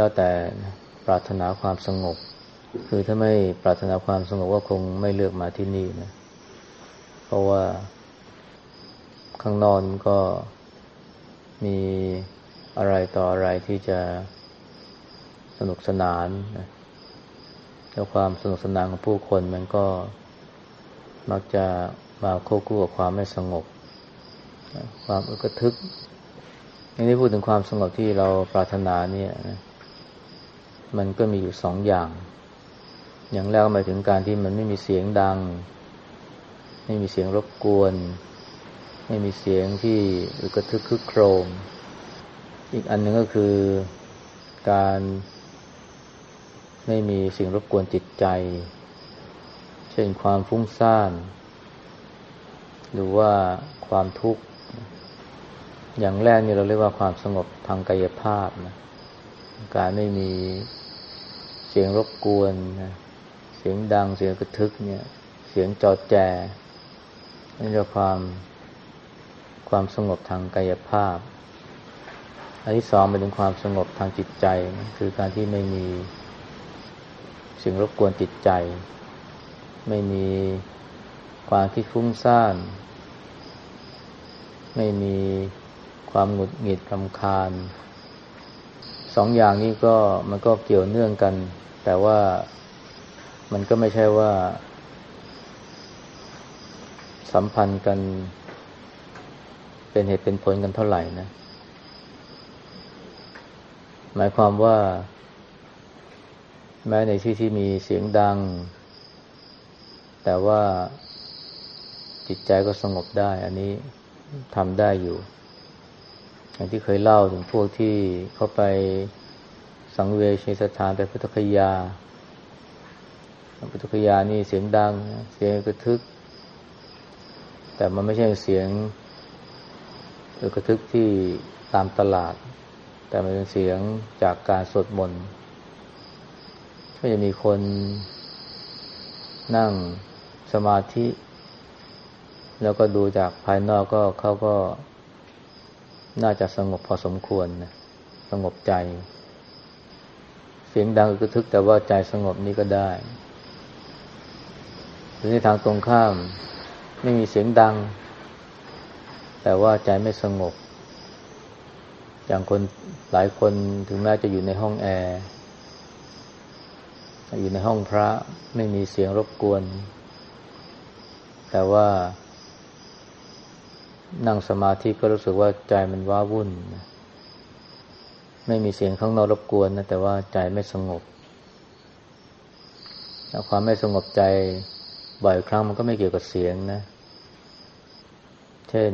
แล้วแต่ปรารถนาความสงบ คือถ้าไม่ปรารถนาความสงบก็คงไม่เลือกมาที่นี่นะ เพราะว่าข้างนอกก็มีอะไรต่ออะไรที่จะสนุกสนานนะแล้วความสนุกสนานของผู้คนมันก็มักจะมาควบคู่กับความไม่สงบ ความอึกทึกอันนี้พูดถึงความสงบที่เราปรารถนาเนี่ย มันก็มีอยู่สองอย่าง อย่างแรกหมายถึงการที่มันไม่มีเสียงดัง ไม่มีเสียงรบกวน ไม่มีเสียงที่อึกทึกคึกโครม อีกอันหนึ่งก็คือการไม่มีสิ่งรบกวนจิตใจ เช่นความฟุ้งซ่าน หรือว่าความทุกข์ อย่างแรกนี่เราเรียกว่าความสงบทางกายภาพนะ การไม่มี เสียงรบกวนนะเสียงดังเสียงกระทึกเนี่ย เสียงจอแจนี่เรียกความความสงบทางกายภาพ อันที่สองเป็นถึงความสงบทางจิตใจ คือการที่ไม่มีสิ่งรบกวนจิตใจ ไม่มีความคิดฟุ้งซ่าน ไม่มีความหงุดหงิดรำคาญ สองอย่างนี้ก็มันก็เกี่ยวเนื่องกัน แต่ว่ามันก็ไม่ใช่ว่า สัมพันธ์กัน เป็นเหตุเป็นผลกันเท่าไหร่นะ หมายความว่า แม้ในที่ที่มีเสียงดัง แต่ว่าจิตใจก็สงบได้ อันนี้ทำได้อยู่ อย่างที่เคยเล่าถึงพวกที่เข้าไป สังเวชสถานไปพุทธคยา พุทธคยานี่เสียงดัง เสียงกระทึก แต่มันไม่ใช่เสียงกระทึกที่ตามตลาด แต่มันเป็นเสียงจากการสวดมนต์ก็จะมีคนนั่งสมาธิ แล้วก็ดูจากภายนอกก็เขาก็น่าจะสงบพอสมควรนะสงบใจ เสียงดังกระทึกแต่ว่าใจสงบนี้ก็ได้ หรือในทางตรงข้าม ไม่มีเสียงดัง แต่ว่าใจไม่สงบ อย่างคนหลายคนถึงแม้จะอยู่ในห้องแอร์อยู่ในห้องพระไม่มีเสียงรบกวน แต่ว่านั่งสมาธิก็รู้สึกว่าใจมันว้าวุ่น ไม่มีเสียงข้างนอกรบกวนนะแต่ว่าใจไม่สงบความไม่สงบใจบ่อยครั้งมันก็ไม่เกี่ยวกับเสียงนะ เช่น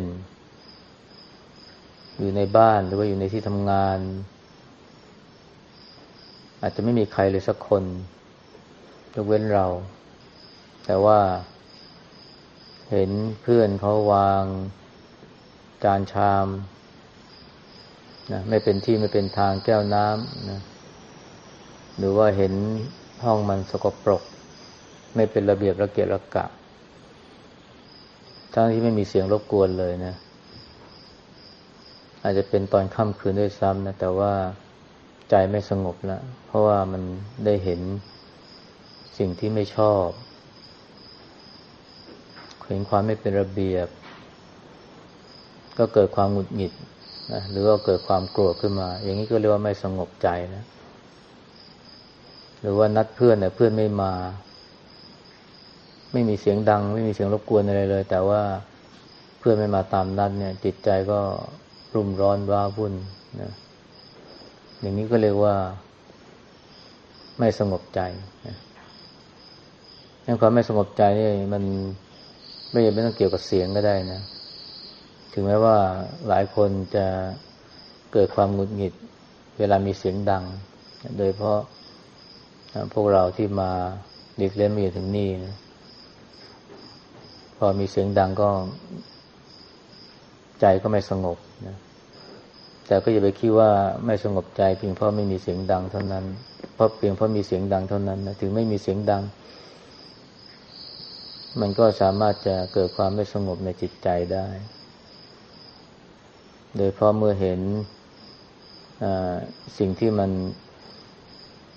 อยู่ในบ้านหรือว่าอยู่ในที่ทำงาน อาจจะไม่มีใครเลยสักคนยกเว้นเรา แต่ว่า เห็นเพื่อนเขาวางจานชาม นะไม่เป็นที่ไม่เป็นทางแก้วน้ำนะหรือว่าเห็นห้องมันสกปรก ไม่เป็นระเบียบระเกียระกะ ทั้งที่ไม่มีเสียงรบกวนเลยนะ อาจจะเป็นตอนค่ำคืนด้วยซ้ำนะ แต่ว่าใจไม่สงบแล้ว เพราะว่ามันได้เห็นสิ่งที่ไม่ชอบเห็นความไม่เป็นระเบียบ ก็เกิดความหงุดหงิด นะหรือว่าเกิดความโกรธขึ้นมา อย่างนี้ก็เรียกว่าไม่สงบใจนะ หรือว่านัดเพื่อนแต่เพื่อนไม่มา ไม่มีเสียงดัง ไม่มีเสียงรบกวนอะไรเลย แต่ว่าเพื่อนไม่มาตามนัดเนี่ย จิตใจก็รุ่มร้อนว้าวุ่นนะอย่างนี้ก็เรียกว่าไม่สงบใจนะความไม่สงบใจนี่มันไม่จำเป็นต้องเกี่ยวกับเสียงก็ได้นะ ถึงแม้ว่าหลายคนจะเกิดความหงุดหงิด เวลามีเสียงดัง โดยเพราะพวกเราที่มาเด็กเล่นมาอยู่ถึงนี่นะพอมีเสียงดังก็ ใจก็ไม่สงบนะแต่ก็อย่าไปคิดว่าไม่สงบใจเพียงเพราะไม่มีเสียงดังเท่านั้น เพราะเพียงเพราะมีเสียงดังเท่านั้นนะถึงไม่มีเสียงดัง มันก็สามารถจะเกิดความไม่สงบในจิตใจได้ โดยเพราะเมื่อเห็นสิ่งที่มัน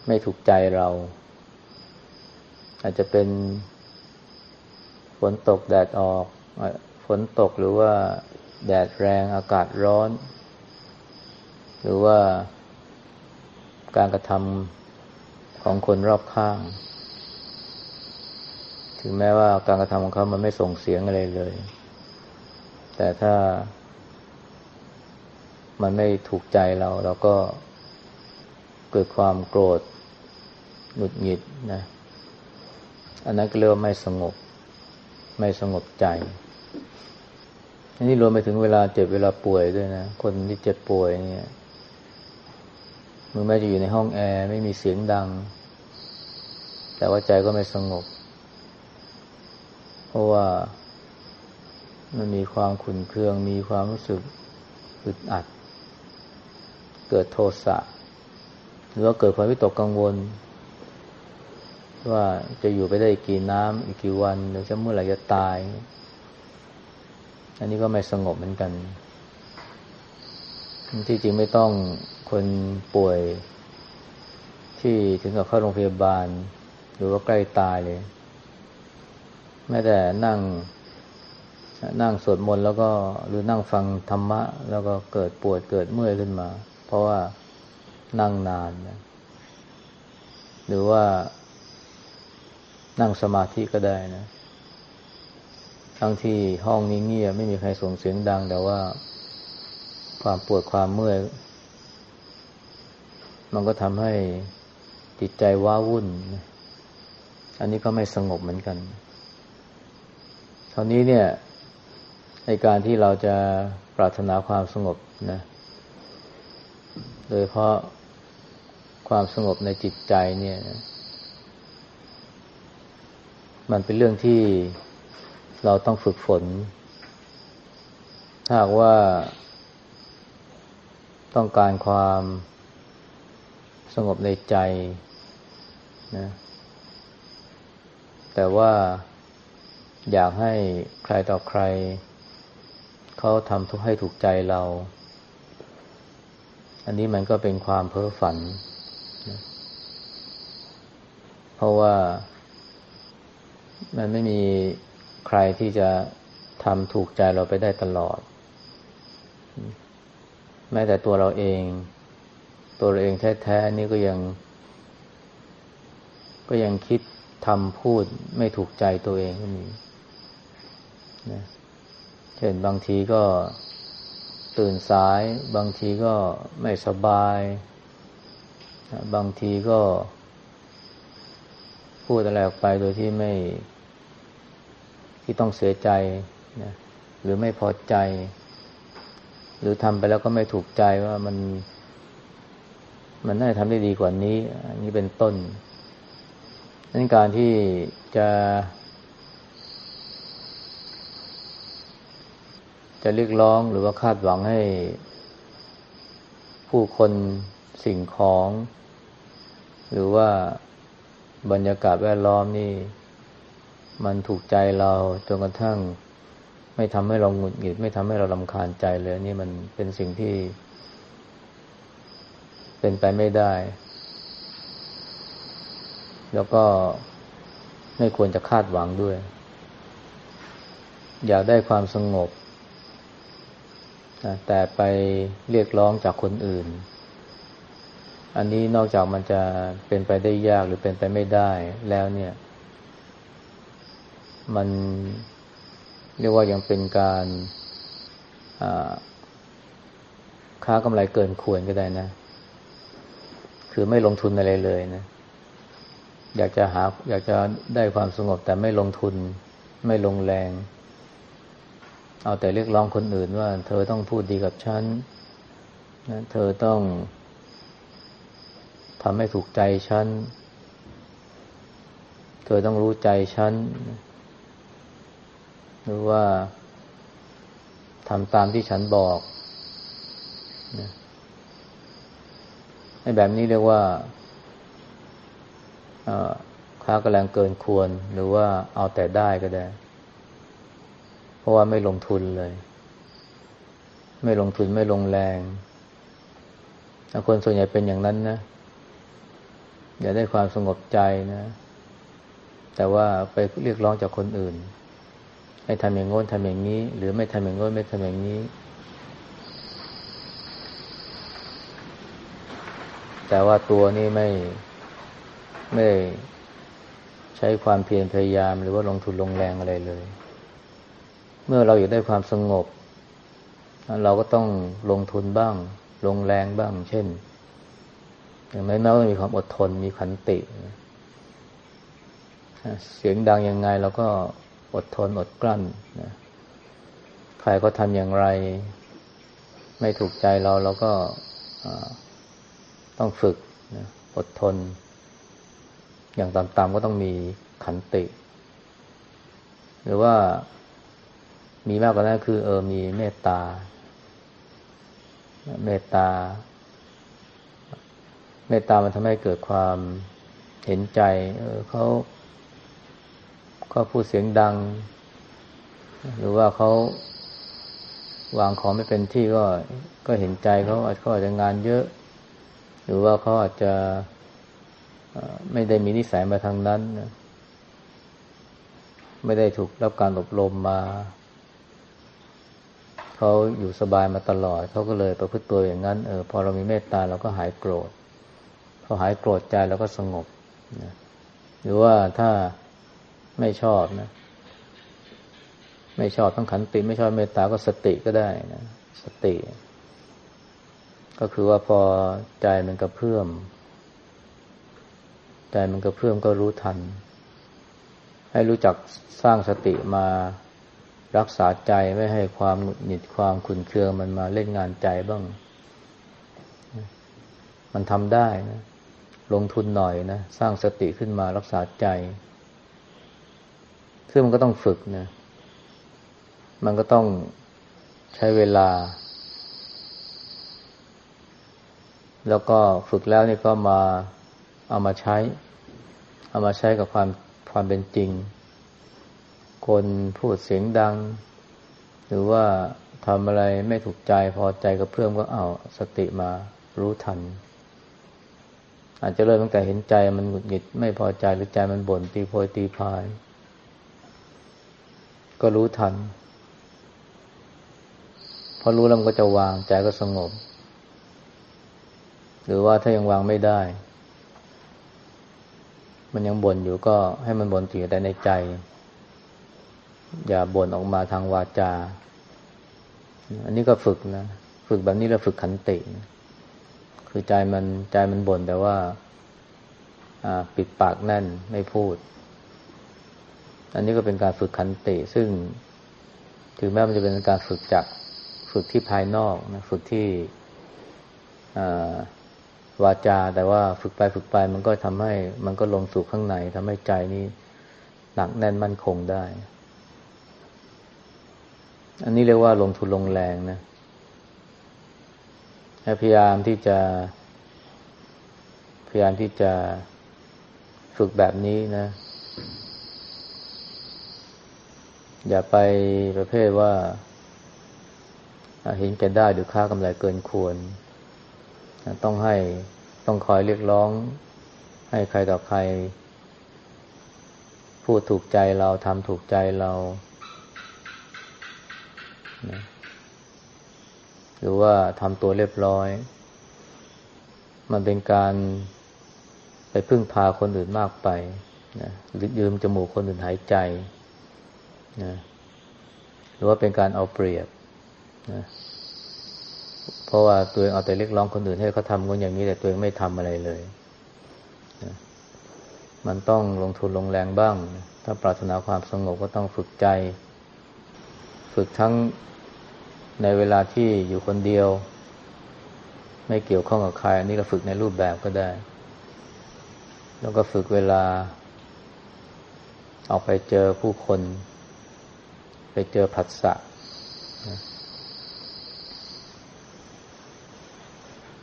ไม่ถูกใจเรา อาจจะเป็นฝนตกแดดออกฝนตกหรือว่าแดดแรงอากาศร้อน หรือว่าการกระทำของคนรอบข้าง ถึงแม้ว่าการกระทำของเขามันไม่ส่งเสียงอะไรเลย แต่ถ้า มันไม่ถูกใจเรา เราก็เกิดความโกรธหงุดหงิดนะ อันนั้นก็เรียกว่าไม่สงบ ไม่สงบใจอันนี้รวมไปถึงเวลาเจ็บเวลาป่วยด้วยนะ คนที่เจ็บป่วยเนี่ยมือแม้จะอยู่ในห้องแอร์ไม่มีเสียงดัง แต่ว่าใจก็ไม่สงบ เพราะว่ามันมีความขุ่นเคือง มีความรู้สึกอึดอัด เกิดโทสะหรือว่าเกิดความวิตกกังวล ว่าจะอยู่ไปได้อีกกี่น้ำอีกกี่วันหรือจะเมื่อไหร่จะตาย อันนี้ก็ไม่สงบเหมือนกัน ที่จริงไม่ต้องคนป่วย ที่ถึงกับเข้าโรงพยาบาล หรือว่าใกล้ตายเลย แม้แต่นั่งนั่งสวดมนต์แล้วก็หรือนั่งฟังธรรมะ แล้วก็เกิดปวดเกิดเมื่อยขึ้นมา เพราะว่านั่งนานนะหรือว่านั่งสมาธิก็ได้นะทั้งที่ห้องนี้เงียบไม่มีใครส่งเสียงดัง แต่ว่า ความปวดความเมื่อยมันก็ทำให้จิตใจว้าวุ่น อันนี้ก็ไม่สงบเหมือนกันคราวนี้เนี่ยในการที่เราจะปรารถนาความสงบนะ โดยเพราะความสงบในจิตใจเนี่ย มันเป็นเรื่องที่เราต้องฝึกฝน ถ้าหากว่าต้องการความสงบในใจนะแต่ว่าอยากให้ใครต่อใคร เขาทำทุกให้ถูกใจเรา อันนี้มันก็เป็นความเพ้อฝันนะเพราะว่ามันไม่มีใครที่จะทำถูกใจเราไปได้ตลอด แม้แต่ตัวเราเอง ตัวเราเองแท้ๆนี่ก็ยัง ก็ยังคิดทำพูดไม่ถูกใจตัวเองก็มีนะเช่นบางทีก็ ตื่นสาย บางทีก็ไม่สบาย บางทีก็ พูดอะไรออกไปโดยที่ไม่ ที่ต้องเสียใจนะหรือไม่พอใจ หรือทำไปแล้วก็ไม่ถูกใจว่ามัน มันน่าจะทำได้ดีกว่านี้ อันนี้เป็นต้นนั้นการที่จะ จะเรียกร้องหรือว่าคาดหวังให้ ผู้คนสิ่งของ หรือว่าบรรยากาศแวดล้อมนี่ มันถูกใจเราจนกระทั่ง ไม่ทำให้เราหงุดหงิด ไม่ทำให้เราลำคาญใจเลย นี่มันเป็นสิ่งที่ เป็นไปไม่ได้ แล้วก็ไม่ควรจะคาดหวังด้วย อยากได้ความสงบ แต่ไปเรียกร้องจากคนอื่น อันนี้นอกจากมันจะเป็นไปได้ยากหรือเป็นไปไม่ได้แล้วเนี่ย มันเรียกว่ายังเป็นการค้ากำไรเกินควรก็ได้นะ คือไม่ลงทุนอะไรเลยนะ อยากจะหาอยากจะได้ความสงบแต่ไม่ลงทุน ไม่ลงแรง เอาแต่เรียกร้องคนอื่นว่า เธอต้องพูดดีกับฉันนะเธอต้องทำให้ถูกใจฉัน เธอต้องรู้ใจฉัน หรือว่าทำตามที่ฉันบอกนะในแบบนี้เรียกว่าค้ากำลังเกินควร หรือว่าเอาแต่ได้ก็ได้ ราะว่าไม่ลงทุนเลย ไม่ลงทุนไม่ลงแรงคนส่วนใหญ่เป็นอย่างนั้นนะ อยากได้ความสงบใจนะ แต่ว่าไปเรียกร้องจากคนอื่น ให้ทำอย่างโน้นทำอย่างนี้ หรือไม่ทำอย่างโน้นไม่ทำอย่างนี้ แต่ว่าตัวนี้ไม่ไม่ใช้ความเพียรพยายาม หรือว่าลงทุนลงแรงอะไรเลย เมื่อเราอยากได้ความสงบ เราก็ต้องลงทุนบ้าง ลงแรงบ้าง เช่น อย่างไม่แม้ว่ามีความอดทนมีขันติ เสียงดังยังไงเราก็อดทนอดกลั้นนะใครก็ทำอย่างไร ไม่ถูกใจเราเราก็ต้องฝึกนะอดทน อย่างต่ำๆก็ต้องมีขันติ หรือว่า มีมากกว่านั้นคือ เออมีเมตตา เมตตา เมตตามันทำให้เกิดความเห็นใจ เออเขาเขาพูดเสียงดัง หรือว่าเขาวางของไม่เป็นที่ก็ก็เห็นใจเขาอาจเขาอาจจะงานเยอะ หรือว่าเขาอาจจะไม่ได้มีนิสัยมาทางนั้น ไม่ได้ถูกรับการอบรมมา เขาอยู่สบายมาตลอด เขาก็เลยประพฤติตัวอย่างนั้นเออพอเรามีเมตตาเราก็หายโกรธพอหายโกรธใจแล้วก็สงบนะหรือว่าถ้าไม่ชอบนะ ไม่ชอบต้องขันติ ไม่ชอบเมตตาก็สติก็ได้นะสติ ก็คือว่าพอใจมันกระเพื่อมใจมันกระเพื่อมก็รู้ทัน ให้รู้จักสร้างสติมา รักษาใจไม่ให้ความหงุดหงิดความขุนเคืองมันมาเล่นงานใจบ้าง มันทำได้นะ ลงทุนหน่อยนะ สร้างสติขึ้นมารักษาใจ ซึ่งมันก็ต้องฝึกนะ มันก็ต้องใช้เวลา แล้วก็ฝึกแล้วนี่ก็มาเอามาใช้ เอามาใช้กับความความเป็นจริง คนพูดเสียงดัง หรือว่าทำอะไรไม่ถูกใจพอใจก็เพิ่มก็เอาสติมารู้ทัน อาจจะเริ่มตั้งแต่เห็นใจมันหงุดหงิดไม่พอใจหรือใจมันบ่นตีโพยตีพาย ก็รู้ทันพอรู้แล้วมันก็จะวางใจก็สงบ หรือว่าถ้ายังวางไม่ได้ มันยังบ่นอยู่ก็ให้มันบ่นตีแต่ในใจ อย่าบ่นออกมาทางวาจา อันนี้ก็ฝึกนะ ฝึกแบบนี้เราฝึกขันตินะคือใจมันใจมันบ่นแต่ว่าปิดปากแน่นไม่พูด อันนี้ก็เป็นการฝึกขันติ ซึ่งถึงแม้มันจะเป็นการฝึกจากฝึกที่ภายนอกนะฝึกที่วาจา แต่ว่าฝึกไปฝึกไปมันก็ทำให้มันก็ลงสู่ข้างในทำให้ใจนี้หนักแน่นมั่นคงได้ อันนี้เรียกว่าลงทุนลงแรงนะพยายามที่จะ พยายามที่จะฝึกแบบนี้นะ อย่าไปประเภทว่าเห็นแก่ได้หรือค่ากำไรเกินควร ต้องให้ต้องคอยเรียกร้อง ให้ใครต่อใคร พูดถูกใจเราทำถูกใจเรา นะหรือว่าทำตัวเรียบร้อย มันเป็นการไปพึ่งพาคนอื่นมากไปนะหรือยืมจมูกคนอื่นหายใจนะหรือว่าเป็นการเอาเปรียบนะเพราะว่าตัวเองเอาแต่เรียกร้องคนอื่นให้เขาทำคนอย่างนี้แต่ตัวเองไม่ทำอะไรเลยนะมันต้องลงทุนลงแรงบ้าง ถ้าปรารถนาความสงบก็ต้องฝึกใจ ฝึกทั้งในเวลาที่อยู่คนเดียว ไม่เกี่ยวข้องกับใคร อันนี้ก็ฝึกในรูปแบบก็ได้ แล้วก็ฝึกเวลา ออกไปเจอผู้คน ไปเจอผัสสะ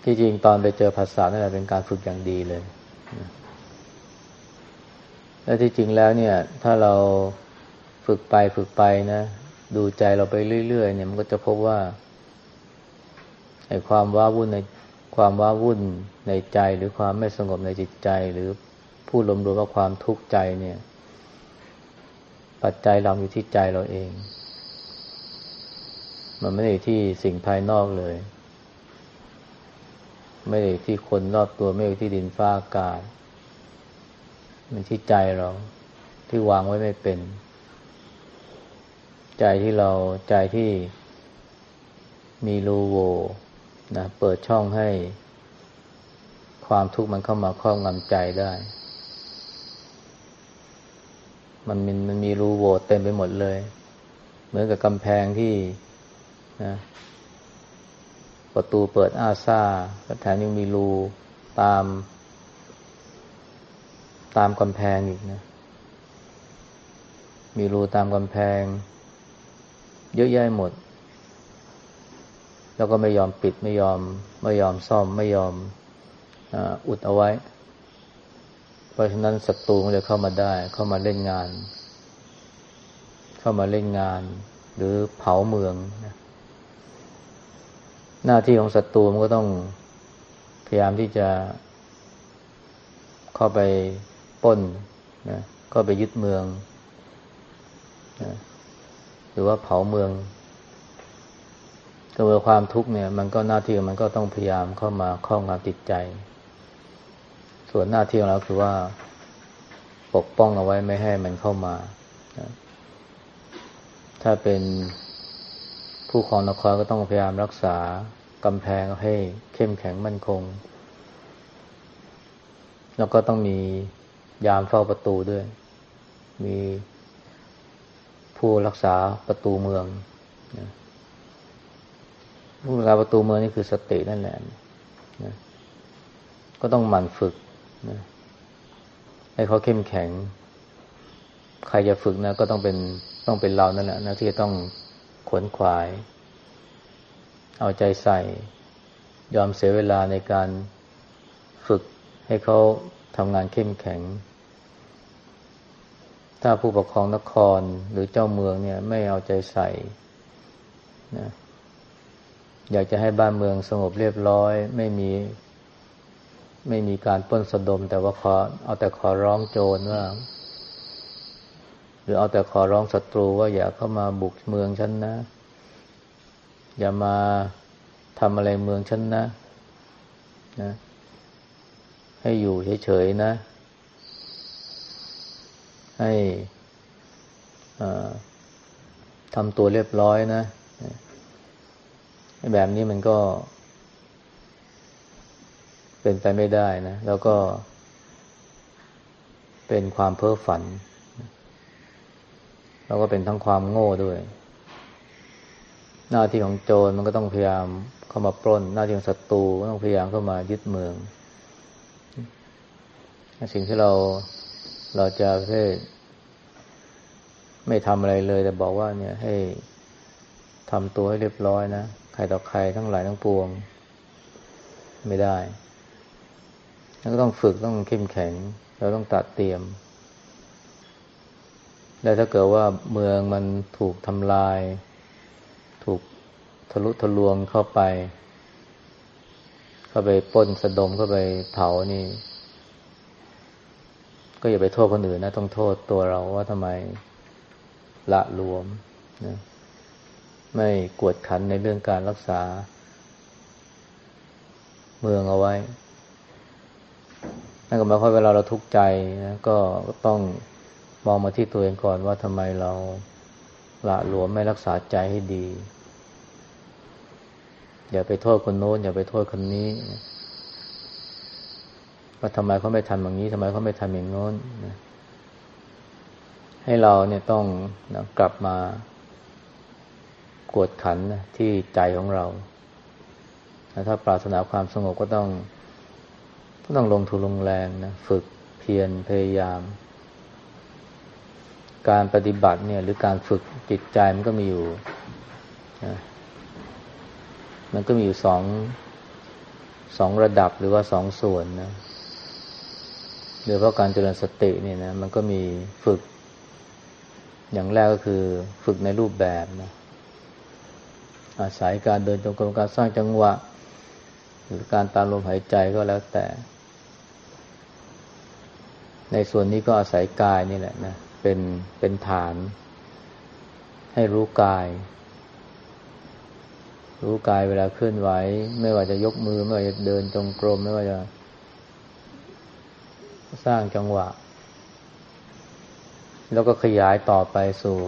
ที่จริงตอนไปเจอภาษานั่นแหละเป็นการฝึกอย่างดีเลย และที่จริงแล้วเนี่ย ถ้าเราฝึกไปฝึกไปนะ ดูใจเราไปเรื่อยๆเนี่ยมันก็จะพบว่าไอ้ความว้าวุ่นในความว้าวุ่นในใจหรือความไม่สงบในจิตใจ หรือผู้ลมรวมว่าความทุกข์ใจเนี่ย ปัจจัยเราอยู่ที่ใจเราเอง มันไม่ได้ที่สิ่งภายนอกเลย ไม่ได้ที่คนรอบตัวไม่ได้ที่ดินฟ้าอากาศมันที่ใจเราที่วางไว้ไม่เป็น ใจที่เราใจที่มีรูโวนะเปิดช่องให้ ความทุกข์มันเข้ามาครอบงำใจได้ มันมันมันมีรูโวเต็มไปหมดเลย เหมือนกับกำแพงที่นะประตูเปิดอ้าซ่าแถมยังมีรูตาม ตามกำแพงอีกนะ มีรูตามกำแพง เยอะแยะหมด แล้วก็ไม่ยอมปิดไม่ยอม ไม่ยอมซ่อมไม่ยอมอุดเอาไว้ เพราะฉะนั้นศัตรูมันจะเข้ามาได้ เข้ามาเล่นงาน เข้ามาเล่นงาน หรือเผาเมือง หน้าที่ของศัตรูมันก็ต้องพยายามที่จะเข้าไปป้นนะก็ไปยึดเมืองนะ หรือว่าเผาเมืองตัวความทุกข์เนี่ย มันก็หน้าที่มันก็ต้องพยายามเข้ามาครอบงำจิตใจ ส่วนหน้าที่ของเราคือว่าปกป้องเอาไว้ไม่ให้มันเข้ามา ถ้าเป็นผู้ครองนครก็ต้องพยายามรักษากำแพงให้เข้มแข็งมั่นคง แล้วก็ต้องมียามเฝ้าประตูด้วย มี ผู้รักษาประตูเมืองนะเวลาประตูเมืองนี่คือสตินั่นแหละนะก็ต้องหมั่นฝึกนะให้เขาเข้มแข็ง ใครจะฝึกนะ ก็ต้องเป็นต้องเป็นเรานั่นแหละนะที่จะต้องขวนขวาย เอาใจใส่ ยอมเสียเวลาในการฝึกให้เขาทำงานเข้มแข็ง ถ้าผู้ปกครองนครหรือเจ้าเมืองเนี่ย ไม่เอาใจใส่นะอยากจะให้บ้านเมืองสงบเรียบร้อย ไม่มี ไม่มีการป้นสะดม แต่ว่าขอเอาแต่ขอร้องโจรว่า หรือเอาแต่ขอร้องศัตรูว่าอย่าเข้ามาบุกเมืองฉันนะ อย่ามาทำอะไรเมืองฉันนะนะ ให้อยู่เฉยๆนะ ให้ทำตัวเรียบร้อยนะแบบนี้มันก็ เป็นไปไม่ได้นะ แล้วก็ เป็นความเพ้อฝัน แล้วก็เป็นทั้งความโง่ด้วย หน้าที่ของโจรมันก็ต้องพยายามเข้ามาปล้น หน้าที่ของศัตรูก็ต้องพยายามเข้ามายึดเมือง สิ่งที่เรา เราจะไม่ทำอะไรเลย แต่บอกว่าเนี่ยให้ทำตัวให้เรียบร้อยนะ ใครต่อใครทั้งหลายทั้งปวง ไม่ได้แล้วก็ต้องฝึกต้องเข้มแข็ง เราต้องตัดเตรียม แล้ถ้าเกิดว่าเมืองมันถูกทำลาย ถูกทะลุทะลวงเข้าไป เข้าไปป้นสะดมเข้าไปเผานี่ ก็อย่าไปโทษคนอื่นนะ ต้องโทษตัวเราว่าทำไมละรวมนะไม่กวดขันในเรื่องการรักษา เมืองเอาไว้นั่นก็หมายความเวลาเราทุกข์ใจนะก็ต้องมองมาที่ตัวเองก่อนว่าทำไมเราละหลวมไม่รักษาใจให้ดี อย่าไปโทษคนโน้น อย่าไปโทษคนนี้ ว่าทำไมเขาไม่ทำอย่างนี้ทำไมเขาไม่ทำอย่างโน้นนะให้เราเนี่ยต้องนะกลับมากวดขันนะที่ใจของเรา ถ้าปรารถนาความสงบก็ต้องก็ต้องลงทุนลงแรงนะฝึกเพียรพยายาม การปฏิบัติเนี่ย หรือการฝึกจิตใจมันก็มีอยู่นะมันก็มีอยู่สองสองระดับหรือว่าสองส่วนนะ โดยเพราะการเจริญสติเนี่ยนะมันก็มีฝึก อย่างแรกก็คือฝึกในรูปแบบนะอาศัยการเดินจงกรมการสร้างจังหวะ หรือการตามลมหายใจก็แล้วแต่ ในส่วนนี้ก็อาศัยกายนี่แหละนะเป็นเป็นฐาน ให้รู้กาย รู้กายเวลาเคลื่อนไหว ไม่ว่าจะยกมือ ไม่ว่าจะเดินจงกรมไม่ว่าจะ สร้างจังหวะ แล้วก็ขยายต่อไปสู่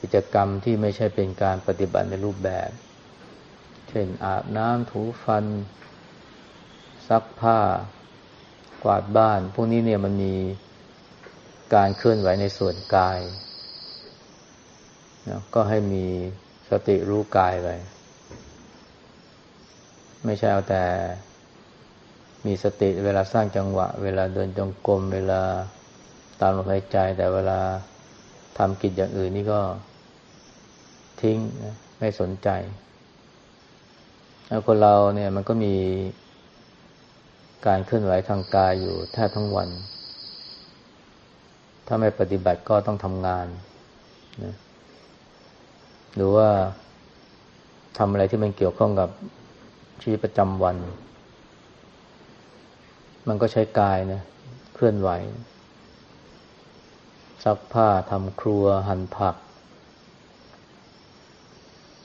กิจกรรมที่ไม่ใช่เป็นการปฏิบัติในรูปแบบ เช่นอาบน้ำถูฟัน ซักผ้า กวาดบ้าน พวกนี้เนี่ยมันมีการเคลื่อนไหวในส่วนกายนะก็ให้มีสติรู้กายไป ไม่ใช่เอาแต่ มีสติเวลาสร้างจังหวะ เวลาเดินจงกรมเวลาตามลมหายใจ แต่เวลาทำกิจอย่างอื่นนี่ก็ทิ้งไม่สนใจแล้วคนเราเนี่ยมันก็มีการเคลื่อนไหวทางกายอยู่แทบทั้งวัน ถ้าไม่ปฏิบัติก็ต้องทำงานนะหรือว่าทำอะไรที่มันเกี่ยวข้องกับชีวิตประจำวัน มันก็ใช้กายนะ เคลื่อนไหว ซักผ้าทำครัว หั่นผัก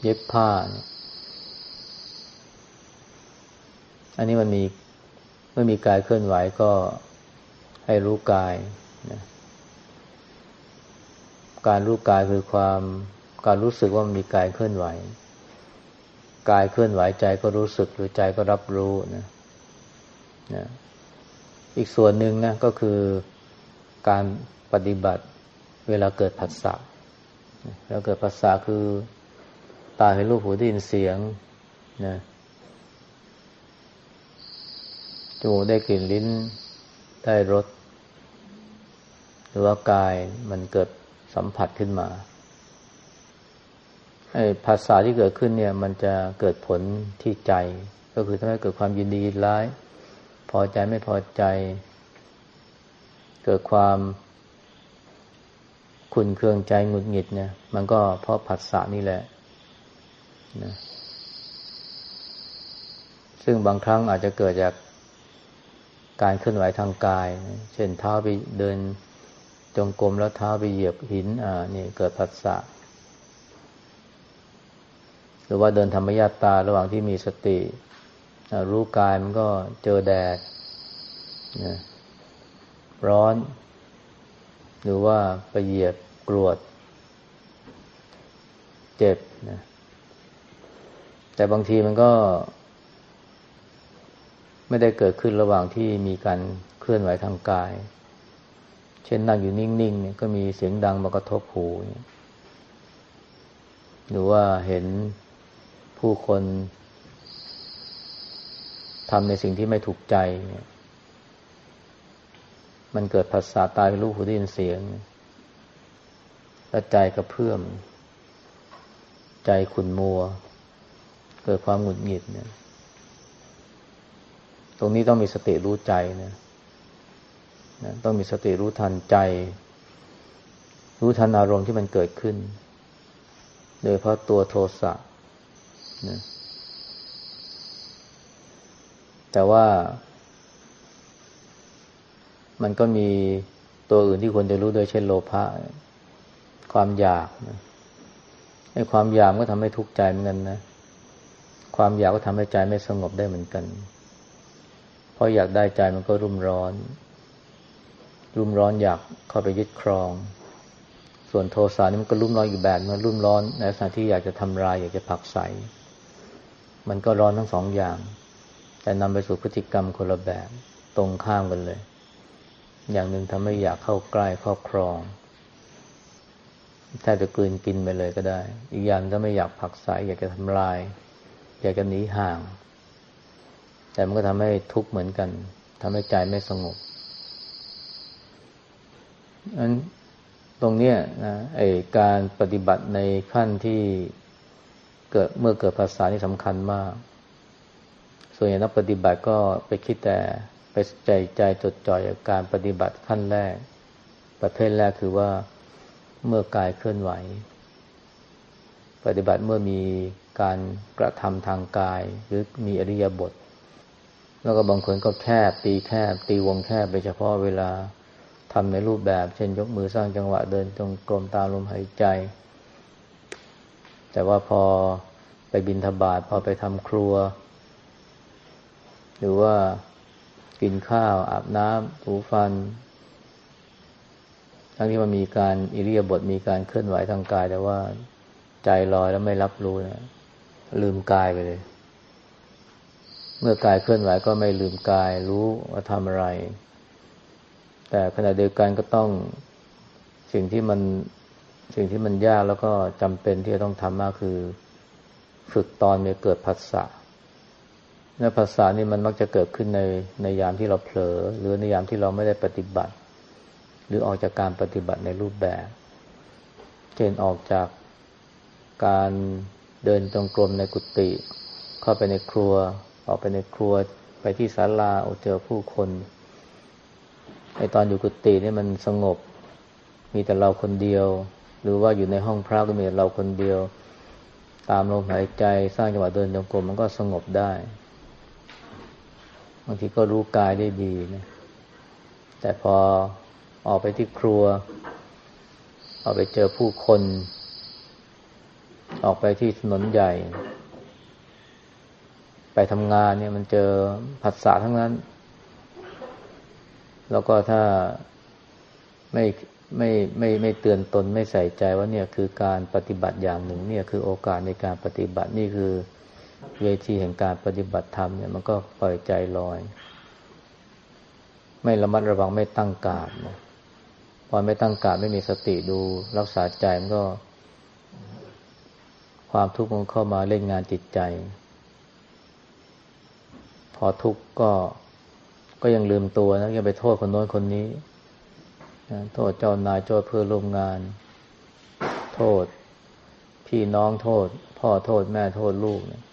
เย็บผ้าเนี่ยอันนี้มันมีเมื่อมีกายเคลื่อนไหวก็ให้รู้กายนะการรู้กายคือความการรู้สึกว่ามันมีกายเคลื่อนไหว กายเคลื่อนไหวใจก็รู้สึกหรือใจก็รับรู้นะนะ อีกส่วนหนึ่งนะก็คือการปฏิบัติเวลาเกิดผัสสะแล้วเกิดผัสสะคือตาเห็นรูปหูได้ยินเสียงนะจมูกได้กลิ่นลิ้นได้รสหรือว่ากายมันเกิดสัมผัสขึ้นมาไอ้ภาษาที่เกิดขึ้นเนี่ย มันจะเกิดผลที่ใจ ก็คือทำให้เกิดความยินดียินร้าย พอใจไม่พอใจ เกิดความขุนเคืองใจหงุดหงิดเนี่ย มันก็เพราะผัสสะนี่แหละนะซึ่งบางครั้งอาจจะเกิดจากการเคลื่อนไหวทางกาย เช่นเท้าไปเดินจงกรมแล้วเท้าไปเหยียบหิน อ่า นี่เกิดผัสสะ หรือว่าเดินธรรมญาตาระหว่างที่มีสติ รู้กายมันก็เจอแดดนะร้อน หรือว่าไปเหยียบกรวด เจ็บนะแต่บางทีมันก็ ไม่ได้เกิดขึ้นระหว่างที่มีการเคลื่อนไหวทางกาย เช่นนั่งอยู่นิ่งๆเนี่ยก็มีเสียงดังมากระทบหูหรือว่าเห็นผู้คน ทำในสิ่งที่ไม่ถูกใจ มันเกิดภาษาตายรู้หูได้ยินเสียงและใจกระเพื่อม ใจขุนมัว เกิดความหงุดหงิดเนี่ย ตรงนี้ต้องมีสติรู้ใจนะนะต้องมีสติรู้ทันใจ รู้ทันอารมณ์ที่มันเกิดขึ้น โดยเพราะตัวโทสะนะ แต่ว่า มันก็มีตัวอื่นที่ควรจะรู้โดยเช่นโลภะความอยากนะไอ้ความอยากก็ทำให้ทุกข์ใจเหมือนกันนะความอยากก็ทำให้ใจไม่สงบได้เหมือนกันเพราะอยากได้ใจมันก็รุ่มร้อน รุ่มร้อนอยากเข้าไปยึดครอง ส่วนโทสะนี่มันก็รุ่มร้อนอยู่แบบมันรุ่มร้อนในสถานที่อยากจะทำลายอยากจะผักใสมันก็ร้อนทั้งสองอย่าง แต่นำไปสู่พฤติกรรมคนละแบบตรงข้ามกันเลย อย่างหนึ่งทำให้อยากเข้าใกล้ครอบครองแทบจะกลืนกินไปเลยก็ได้ อีกอย่างถ้าไม่อยากผักใสอยากจะทำลาย อยากจะหนีห่าง แต่มันก็ทำให้ทุกข์เหมือนกันทำให้ใจไม่สงบอันตรงเนี้ยนะไอการปฏิบัติในขั้นที่เกิดเมื่อเกิดภาษานี่สำคัญมาก ส่วนใหญ่นักปฏิบัติก็ไปคิดแต่ไปใจใจจดจ่อยกับการปฏิบัติขั้นแรก ประเภทแรกคือว่าเมื่อกายเคลื่อนไหว ปฏิบัติเมื่อมีการกระทำทางกายหรือมีอริยบท แล้วก็บางคนก็แคบตีแคบ ตีวงแคบไปเฉพาะเวลาทำในรูปแบบ เช่นยกมือสร้างจังหวะเดินจงกรมตามลมหายใจ แต่ว่าพอไปบินทบาทพอไปทำครัว หรือว่ากินข้าว อาบน้ำถูฟัน ทั้งที่มันมีการอิริยาบถมีการเคลื่อนไหวทางกาย แต่ว่าใจลอยแล้วไม่รับรู้นะลืมกายไปเลย เมื่อกายเคลื่อนไหวก็ไม่ลืมกาย รู้ว่าทำอะไร แต่ขณะเดียวกันก็ต้องสิ่งที่มันสิ่งที่มันยากแล้วก็จำเป็นที่จะต้องทำมากคือ ฝึกตอนมีเกิดผัสสะ และภาษานี่มันมักจะเกิดขึ้นในในยามที่เราเผลอ หรือในยามที่เราไม่ได้ปฏิบัติ หรือออกจากการปฏิบัติในรูปแบบเช่นออกจากการเดินจงกรมในกุฏิเข้าไปในครัว ออกไปในครัวไปที่ศาลาอเจอผู้คนในตอนอยู่กุฏินี่มันสงบ มีแต่เราคนเดียว หรือว่าอยู่ในห้องพระก็มีแต่เราคนเดียว ตามลมหายใจสร้างจังหวะเดินจงกรมมันก็สงบได้ บางทีก็รู้กายได้ดีนะ แต่พอออกไปที่ครัว ออกไปเจอผู้คน ออกไปที่ถนนใหญ่ ไปทำงานเนี่ยมันเจอผัสสะทั้งนั้น แล้วก็ถ้าไม่ไม่ไม่ไม่เตือนตนไม่ใส่ใจว่าเนี่ยคือการปฏิบัติอย่างหนึ่ง เนี่ยคือโอกาสในการปฏิบัตินี่คือ เวทีแห่งการปฏิบัติธรรมเนี่ยมันก็ปล่อยใจลอย ไม่ระมัดระวังไม่ตั้งกาดนะพอไม่ตั้งกาดไม่มีสติดูรักษาใจมันก็ ความทุกข์มันเข้ามาเล่นงานจิตใจ พอทุกข์ก็ก็ยังลืมตัวนะยังไปโทษคนโน้นคนนี้นะโทษเจ้านายโทษเพื่อร่วมงาน โทษพี่น้องโทษ พ่อโทษแม่โทษลูกเนี่ย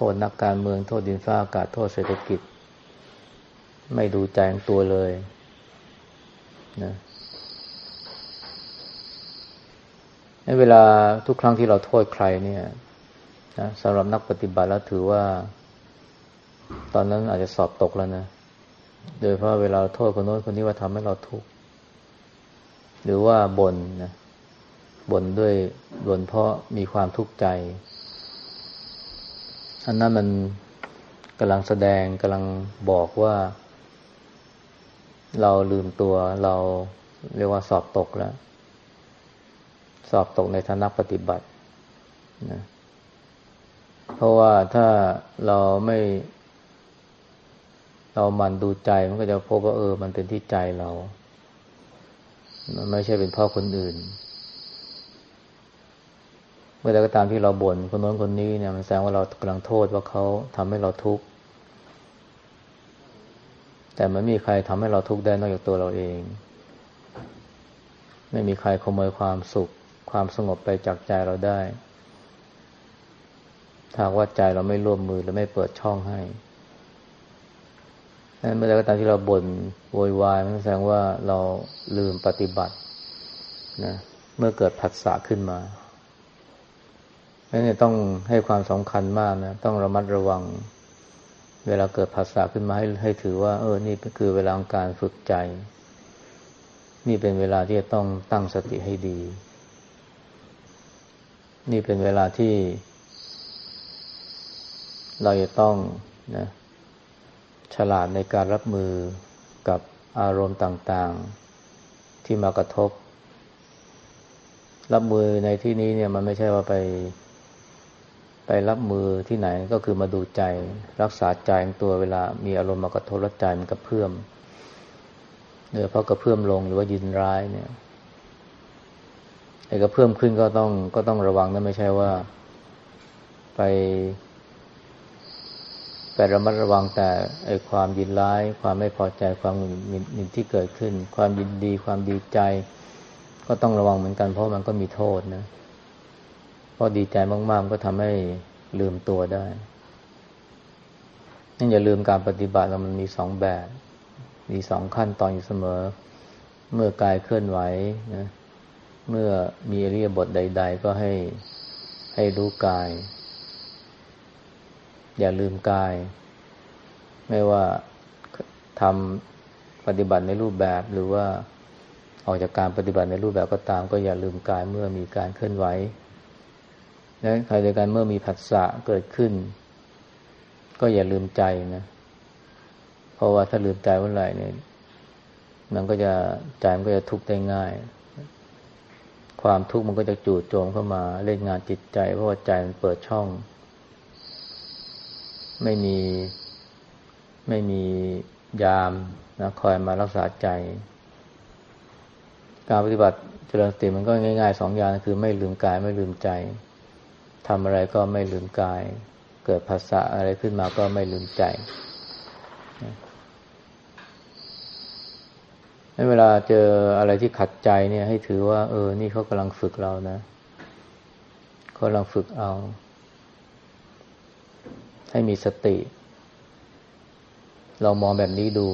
โทษนักการเมือง โทษดินฟ้าอากาศ โทษเศรษฐกิจ ไม่ดูใจของตัวเลยนะในเวลาทุกครั้งที่เราโทษใครเนี่ยนะสำหรับนักปฏิบัติแล้วถือว่า ตอนนั้นอาจจะสอบตกแล้วนะ โดยเพราะเวลาโทษคนโน้นคนนี้ว่าทำให้เราทุกข์หรือว่าบ่นนะบ่นด้วยบ่นเพราะมีความทุกข์ใจ อันนั้นมันกำลังแสดงกำลังบอกว่า เราลืมตัวเราเรียกว่าสอบตกแล้ว สอบตกในฐานะปฏิบัตินะเพราะว่าถ้าเราไม่ เรามันดูใจมันก็จะพบว่าเออ มันเป็นที่ใจเรา มันไม่ใช่เป็นพราะคนอื่น มื่อใดก็ตามที่เราบ่นคนโน้นคนนี้เนี่ยมันแสดงว่าเรากำลังโทษว่าเขาทำให้เราทุกข์แต่มันไม่มีใครทำให้เราทุกข์ได้นอกจากตัวเราเอง ไม่มีใครขโมยความสุข ความสงบไปจากใจเราได้ถ้าว่าใจเราไม่ร่วมมือและไม่เปิดช่องให้นั้นเมื่อใดก็ตามที่เราบน่นโวยวายมันแสดงว่าเราลืมปฏิบัตินะเมื่อเกิดผัสสะขึ้นมา นี่ต้องให้ความสำคัญมากนะต้องระมัดระวัง เวลาเกิดภาษาขึ้นมาให้ให้ถือว่า เออ นี่คือเวลาการฝึกใจ นี่เป็นเวลาที่จะต้องตั้งสติให้ดี นี่เป็นเวลาที่ เราจะต้องนะฉลาดในการรับมือกับอารมณ์ต่างๆที่มากระทบ รับมือในที่นี้เนี่ยมันไม่ใช่ว่าไป ไปรับมือที่ไหนก็คือมาดูใจ รักษาใจตัวเวลามีอารมณ์มากระทบรใจมันกระเพื่อมเนื่อเพราะกระเพื่อมลงหรือว่ายินร้ายเนี่ยไอ้กระเพื่อมขึ้นก็ต้องก็ต้องระวังนะไม่ใช่ว่า ไปไประมัดระวังแต่ไอ้ความยินร้าย ความไม่พอใจความมินที่เกิดขึ้น ความยินดี ความดีใจ ก็ต้องระวังเหมือนกันเพราะมันก็มีโทษนะ พราะดีใจมากๆ ก็ทำให้ลืมตัวได้นั่นอย่าลืมการปฏิบัติเรามันมีสองแบบ มีสองขั้นตอนอยู่เสมอ เมื่อกายเคลื่อนไหวนะเมื่อมีอริยบทใด ๆ ก็ให้ให้รู้กาย อย่าลืมกาย ไม่ว่าทำปฏิบัติในรูปแบบหรือว่าออกจากการปฏิบัติในรูปแบบก็ตาม ก็อย่าลืมกายเมื่อมีการเคลื่อนไหว และใครเดียวกันเมื่อมีผัสสะเกิดขึ้น ก็อย่าลืมใจนะ เพราะว่าถ้าลืมใจเมื่อไหร่เนี่ย มันก็จะใจมันก็จะทุกข์ได้ง่าย ความทุกข์มันก็จะจูดโจมเข้ามาเล่นงานจิตใจ เพราะว่าใจมันเปิดช่อง ไม่มีไม่มียามนะคอยมารักษาใจ การปฏิบัติเจริญสติมันก็ง่ายๆสองอย่างคือไม่ลืมกายไม่ลืมใจ ทำอะไรก็ไม่ลืมกาย เกิดภาษาอะไรขึ้นมาก็ไม่ลืมใจให้เวลาเจออะไรที่ขัดใจเนี่ย ให้ถือว่า เออ นี่เขากำลังฝึกเรานะเขากำลังฝึกเอา ให้มีสติ เรามองแบบนี้ดู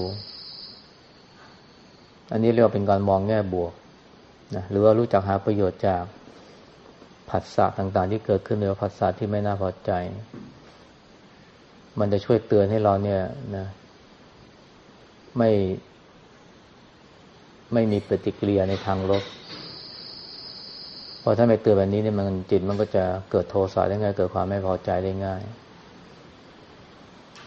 อันนี้เรียกว่าเป็นการมองแง่บวกนะหรือว่ารู้จักหาประโยชน์จาก ผัสสะต่างๆ ที่เกิดขึ้นหรือผัสสะที่ไม่น่าพอใจ มันจะช่วยเตือนให้เราเนี่ยนะไม่ ไม่มีปฏิกิริยาในทางลบพอถ้าไม่เตือนแบบนี้เนี่ยมันจิตมันก็จะเกิดโทสะได้ง่าย เกิดความไม่พอใจได้ง่าย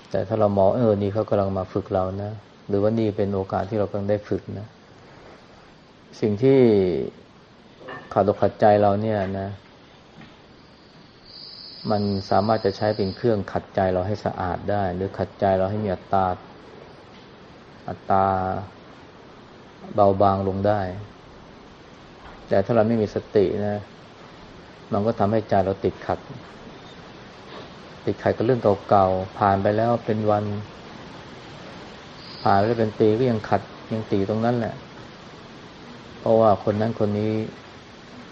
แต่ถ้าเรามองเออนี่เขากำลังมาฝึกเรานะหรือว่านี่เป็นโอกาสที่เรากำลังได้ฝึกนะ สิ่งที่ขาดตกขัดใจเราเนี่ยนะ มันสามารถจะใช้เป็นเครื่องขัดใจเราให้สะอาดได้ หรือขัดใจเราให้มีอัตตาอัตตาเบาบางลงได้ แต่ถ้าเราไม่มีสตินะ มันก็ทำให้ใจเราติดขัด ติดขัดกับเรื่องเก่าๆ ผ่านไปแล้วเป็นวัน ผ่านไปแล้วเป็นปีก็ยังขัดยังตีตรงนั้นแหละ เพราะว่าคนนั้นคนนี้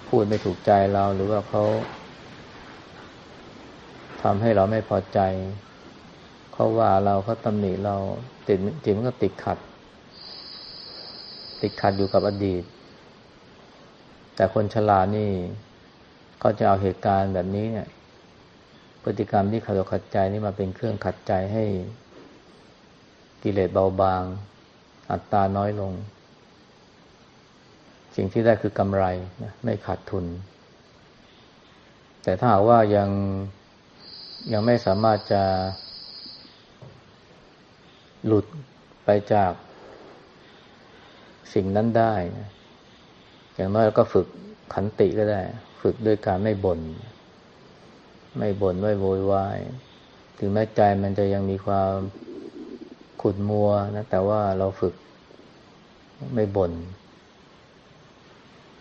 พูดไม่ถูกใจเราหรือว่าเขา ทำให้เราไม่พอใจ เขาว่าเราเขาตำหนิเราติดจิตมันก็ติดขัด ติดขัดอยู่กับอดีต แต่คนฉลาดนี่ก็จะเอาเหตุการณ์แบบนี้เนี่ย พฤติกรรมที่ขัดขัดใจนี่มาเป็นเครื่องขัดใจให้กิเลสเบาบาง อัตตาน้อยลง สิ่งที่ได้คือกำไรนะไม่ขาดทุน แต่ถ้าหากว่ายัง ยังไม่สามารถจะ หลุดไปจากสิ่งนั้นได้อย่างน้อยเราก็ฝึกขันติก็ได้ ฝึกด้วยการไม่บน่นไม่บน่นไม่โวยวายถึงแม้ใจมันจะยังมีความขุดมัวนะแต่ว่าเราฝึกไม่บน่น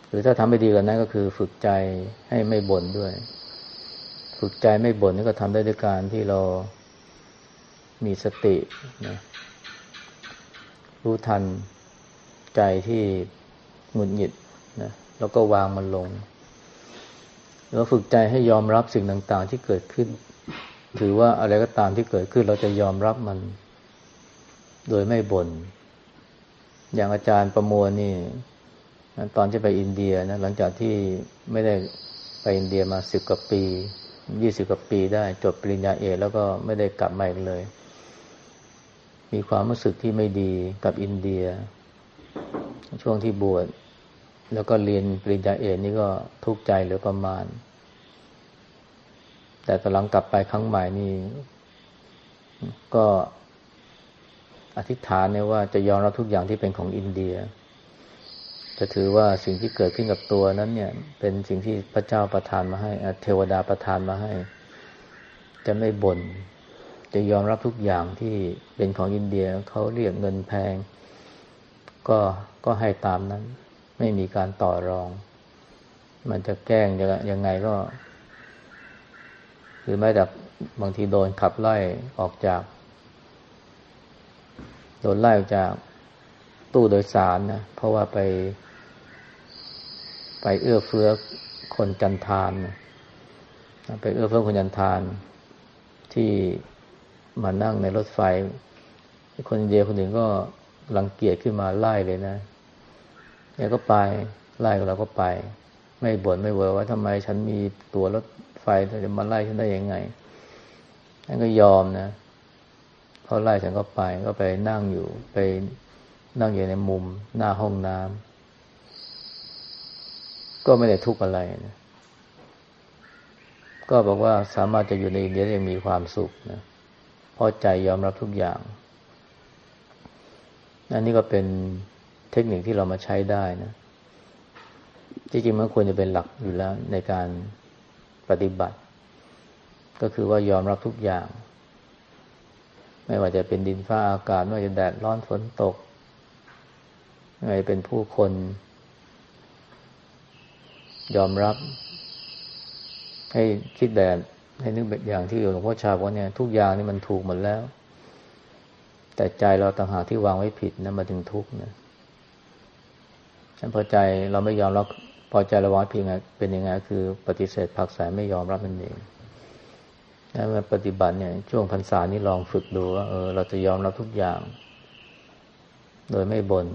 หรือถ้าทำไม่ดีกว่านั้นก็คือ ฝึกใจให้ไม่บ่นด้วย ฝึกใจไม่บ่นนี่ก็ทำได้ด้วยการที่เรามีสตินะรู้ทันใจที่หงุดหงิดนะแล้วก็วางมันลง แล้วฝึกใจให้ยอมรับสิ่งต่างๆที่เกิดขึ้น ถือว่าอะไรก็ตามที่เกิดขึ้น เราจะยอมรับมัน โดยไม่บน่นอย่างอาจารย์ประมวลนี่ตอนที่ไปอินเดียนะหลังจากที่ไม่ได้ไปอินเดียมาสิบกว่าปี ยี่สิบกว่าปีได้ จบปริญญาเอกแล้วก็ไม่ได้กลับมาอีกเลย มีความรู้สึกที่ไม่ดีกับอินเดีย ช่วงที่บวชแล้วก็เรียนปริญญาเอกนี่ก็ทุกข์ใจเหลือประมาณ แต่ตอนหลังกลับไปครั้งใหม่นี่ก็อธิษฐานเนี่ยว่าจะยอมรับทุกอย่างที่เป็นของอินเดีย จะถือว่าสิ่งที่เกิดขึ้นกับตัวนั้นเนี่ย เป็นสิ่งที่พระเจ้าประทานมาให้เทวดาประทานมาให้ จะไม่บน่นจะยอมรับทุกอย่างที่เป็นของอินเดียเขาเรียกเงินแพง ก็ก็ให้ตามนั้น ไม่มีการต่อรอง มันจะแกล้งยังไงก็ หรือแม้แต่บางทีโดนขับไล่ออกจาก โดนไล่ออกจากตู้โดยสารนะเพราะว่าไป ไปเอื้อเฟื้อคนจันทานไปเอื้อเฟื้อคนจันทาน ที่มานั่งในรถไฟ คนเดียคนหนึ่งก็รังเกียจขึ้นมาไล่เลยนะเนี่ยก็ไปไล่เราก็ไป ไม่บ่นไม่เวอว่าทำไมฉันมีตัวรถไฟจะมาไล่ฉันได้ยังไงนั่นก็ยอมนะเขาไล่ฉันก็ไปก็ไปนั่งอยู่ไปนั่งอยู่ในมุม หน้าห้องน้ำ ก็ไม่ได้ทุกข์อะไรนะก็บอกว่าสามารถจะอยู่ในอินเดียยังมีความสุขนะพอใจยอมรับทุกอย่างอันนี้ก็เป็นเทคนิคที่เรามาใช้ได้นะจริงๆมันควรจะเป็นหลักอยู่แล้วในการปฏิบัติ ก็คือว่ายอมรับทุกอย่าง ไม่ว่าจะเป็นดินฟ้าอากาศ ไม่ว่าจะแดดร้อนฝนตกไม่ว่าจะเป็นผู้คน ยอมรับ ให้คิดแบบให้นึกแบบอย่างที่หลวงพ่อชาบอกเนี่ย ทุกอย่างนี่มันถูกหมดแล้ว แต่ใจเราต่างหากที่วางไว้ผิดนะมาถึงทุกข์นะฉันพอใจเราไม่ยอมรับพอใจระวังเพียงไงเป็นยังไงคือ ปฏิเสธผักสายไม่ยอมรับมันเองแล้วมาปฏิบัติเนี่ย ช่วงพรรษานี้ลองฝึกดูว่าเออเราจะยอมรับทุกอย่าง โดยไม่บน่น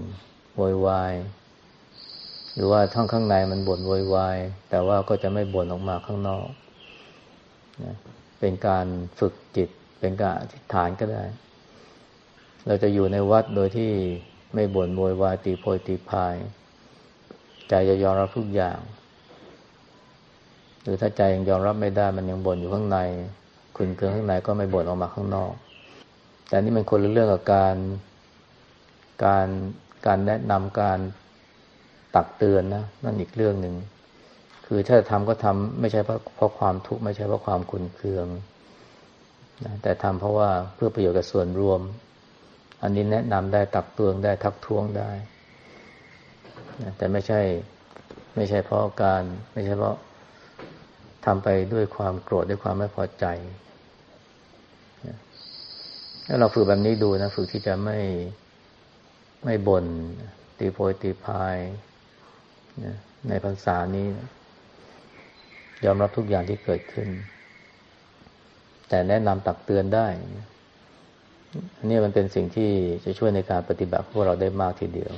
โวยวาย หรือว่าทั้งข้างในมันบ่นโวยวายแต่ว่าก็จะไม่บ่นออกมาข้างนอกนะเป็นการฝึกจิต เป็นการอธิษฐานก็ได้ เราจะอยู่ในวัดโดยที่ไม่บ่นโวยวายตีโพยตีพายใจจะยอมรับทุกอย่าง หรือถ้าใจยังยอมรับไม่ได้มันยังบ่นอยู่ข้างในขุนเคืองข้างในก็ไม่บ่นออกมาข้างนอก แต่นี่มันคนละเรื่องกับการการการแนะนำการ ตักเตือนนะนั่นอีกเรื่องหนึ่งคือถ้าทำก็ทำไม่ใช่เพราะเพราะความทุกข์ไม่ใช่เพราะความขุนเคืองนะแต่ทำเพราะว่าเพื่อประโยชน์กับส่วนรวม อันนี้แนะนำได้ตักเตือนได้ทักท้วงได้แต่ไม่ใช่ไม่ใช่เพราะการ ไม่ใช่เพราะทำไปด้วยความโกรธด้วยความไม่พอใจถ้าเราฝึกแบบนี้ดูนะ ฝึกที่จะไม่ไม่บน่นตีโพยตีพาย ในภาษานี้ ยอมรับทุกอย่างที่เกิดขึ้น แต่แนะนำตักเตือนได้อันนี้มันเป็นสิ่งที่จะช่วยในการปฏิบัติพวกเราได้มากทีเดียว